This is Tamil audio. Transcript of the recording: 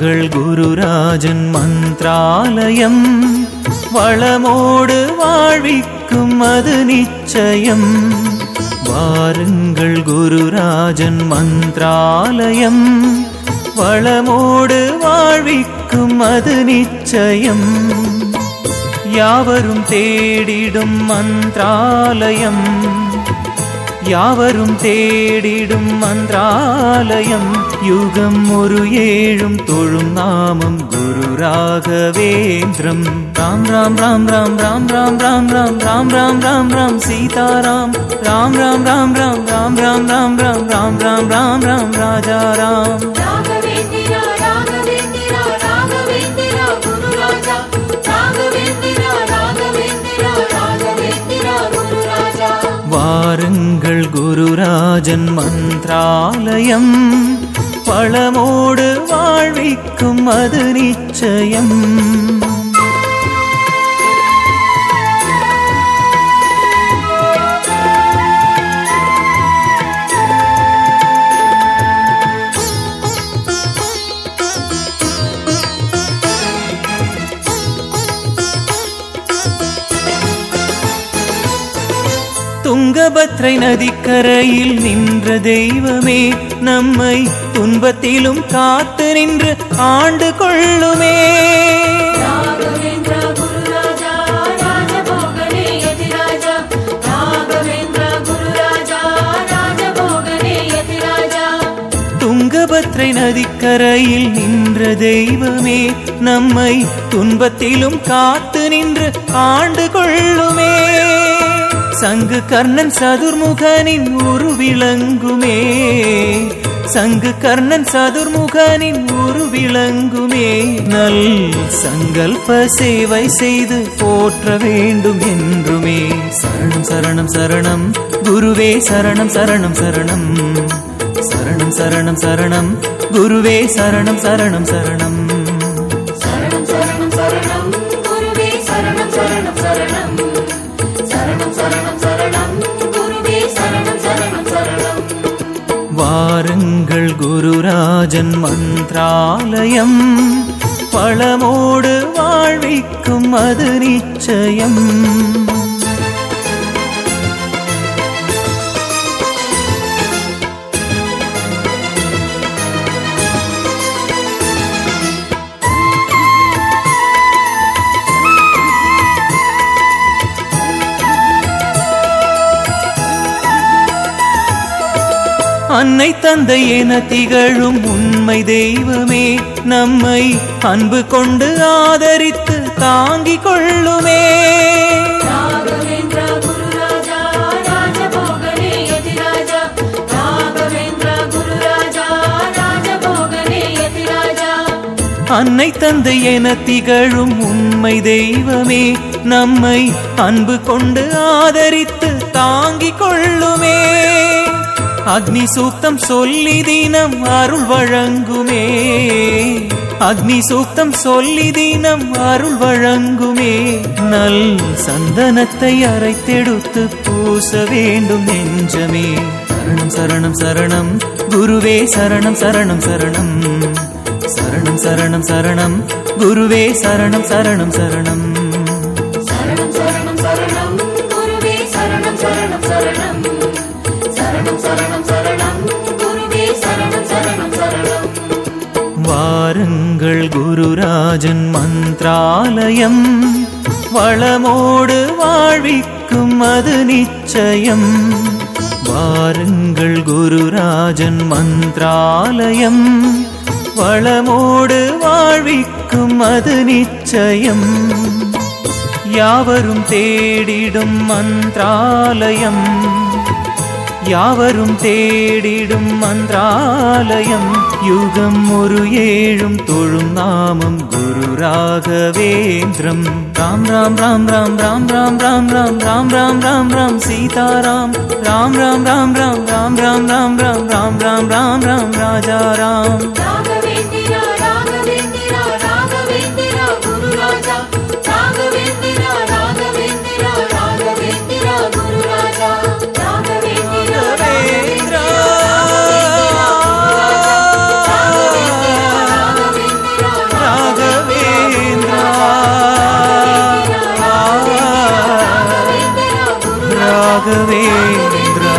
வாருங்கள் குருராஜன் மந்த்ராலயம் வளமோடு வாழ்விக்கும் அது நிச்சயம். வாருங்கள் குருராஜன் மந்த்ராலயம் வளமோடு வாழ்விக்கும் அது நிச்சயம். யாவரும் தேடிடும் மந்த்ராலயம் யாவரும் தேடிடும் மந்த்ராலயம் யுகம் ஒரு ஏழும் தொழும் நாமம் குரு ராகவேந்திரம் ராம் ராம் ராம் ராம் ராம் ராம் ராம் ராம் ராம் ராம் ராம் ராம் சீதாராம் ராம் ராம் ராம் ராம் ராம் ராம் ராம் ராம் ராம் ராம் ராம் ராம் ராஜா ராம் குருராஜன் மந்திராலயம். பழமோடு வாழ்விக்கும் அது நிச்சயம். துங்கபத்ரை நதிக்கரையில் நின்ற தெய்வமே நம்மை துன்பத்திலும் காத்து நின்று ஆண்டு கொள்ளுமே. துங்கபத்ரை நதிக்கரையில் நின்ற தெய்வமே நம்மை துன்பத்திலும் காத்து நின்று ஆண்டு கொள்ளுமே. சங்கு கர்ணன் சதுர்முகனின் ஒரு விளங்குமே. சங்கு கர்ணன் சதுர்முகனின் ஒரு விளங்குமே. நல் சங்கல்ப சேவை செய்து போற்ற வேண்டும் என்றுமே. சரணம் சரணம் சரணம். குருவே சரணம் சரணம் சரணம். சரணம் சரணம் சரணம். குருவே சரணம் சரணம் சரணம். வாருங்கள் குருராஜன் மந்த்ராலயம். பழமோடு வாழ்விக்கும் அது நிச்சயம். அன்னை தந்தை என திகழும் உண்மை தெய்வமே. நம்மை அன்பு கொண்டு ஆதரித்து தாங்கிக் கொள்ளுமே. அன்னை தந்தை என திகழும் உண்மை தெய்வமே. நம்மை அன்பு கொண்டு ஆதரித்து தாங்கிக் கொள்ளுமே. அக்னி சூக்தம் சொல்லி தினம் அருள் வழங்குமே. அக்னி சூக்தம் சொல்லி தினம் அருள் வழங்குமே. நல் சந்தனத்தை அரைத்தெடுத்து பூச வேண்டும் நெஞ்சமே. சரணம் சரணம் சரணம். குருவே சரணம் சரணம் சரணம். சரணம் சரணம் சரணம். குருவே சரணம் சரணம் சரணம். சரணம் ராஜன் மந்திராலயம். வளமோடு வாழ்விக்கும் அது நிச்சயம். வாருங்கள் குருராஜன் மந்திராலயம். வளமோடு வாழ்விக்கும் அது நிச்சயம். யாவரும் தேடிடும் மந்திராலயம். யாவரும் தேடிடும் மன்றாலயம் யுகம் ஒரு ஏழும் தொழும் நாமம் குரு ராகவேந்திரம் ராம் ராம் ராம் ராம் ராம் ராம் ராம் ராம் ராம் ராம் ராம் ராம் சீதாராம் ராம் ராம் ராம் ராம் ராம் ராம் ராம் ராம் ராம் ராம் ராம் ராம் ராஜா ராம் ராகவேந்திரா